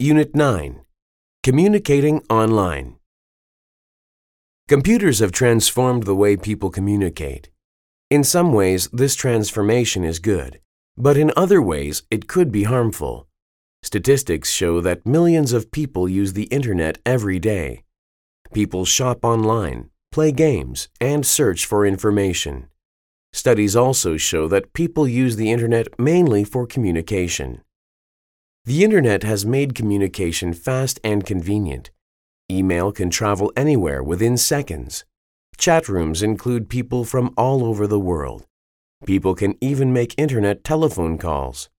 Unit 9 Communicating Online Computers have transformed the way people communicate. In some ways, this transformation is good, but in other ways, it could be harmful. Statistics show that millions of people use the internet every day. People shop online, play games, and search for information. Studies also show that people use the internet mainly for communication. The internet has made communication fast and convenient. Email can travel anywhere within seconds. Chat rooms include people from all over the world. People can even make internet telephone calls.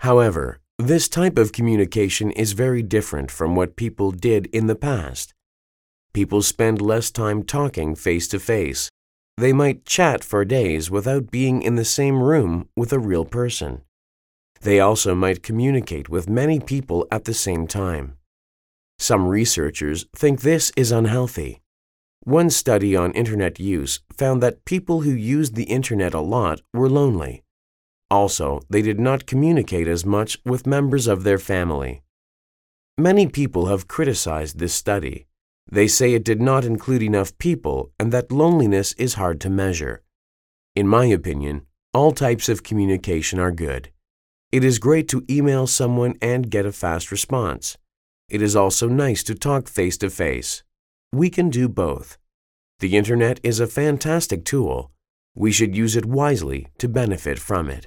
However, this type of communication is very different from what people did in the past. People spend less time talking face to face. They might chat for days without being in the same room with a real person. They also might communicate with many people at the same time. Some researchers think this is unhealthy. One study on internet use found that people who used the internet a lot were lonely. Also, they did not communicate as much with members of their family. Many people have criticized this study. They say it did not include enough people and that loneliness is hard to measure. In my opinion, all types of communication are good. It is great to email someone and get a fast response. It is also nice to talk face to face. We can do both. The internet is a fantastic tool. We should use it wisely to benefit from it.